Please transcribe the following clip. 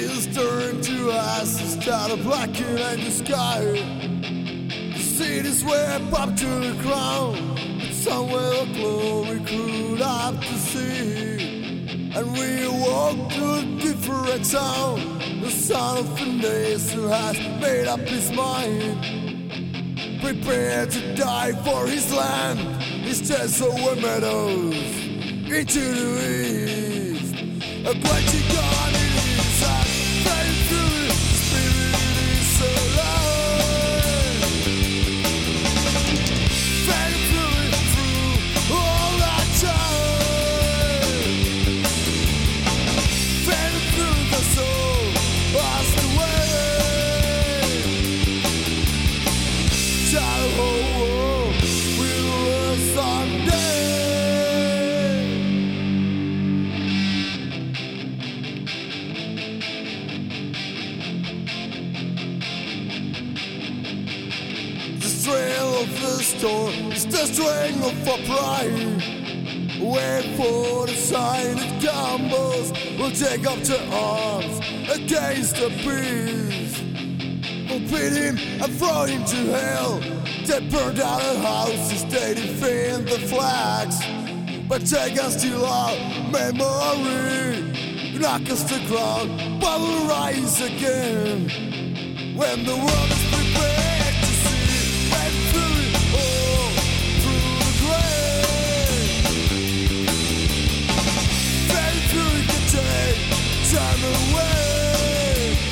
Trees turn to ice and start blackening the sky. The cities swept up to the ground, but somewhere glory could up to see. And we walk to a different sound. The son of a nation has made up his mind. Prepared to die for his land, his chest over meadows into the east. A quenching gun of the storm is the string of a pride. Wait for the sign it comes. We'll take up the arms against the beast. We'll beat him and throw him to hell. They burned down the houses, they defend the flags. But take us to our memory. Knock us to ground, but we'll rise again. When the world is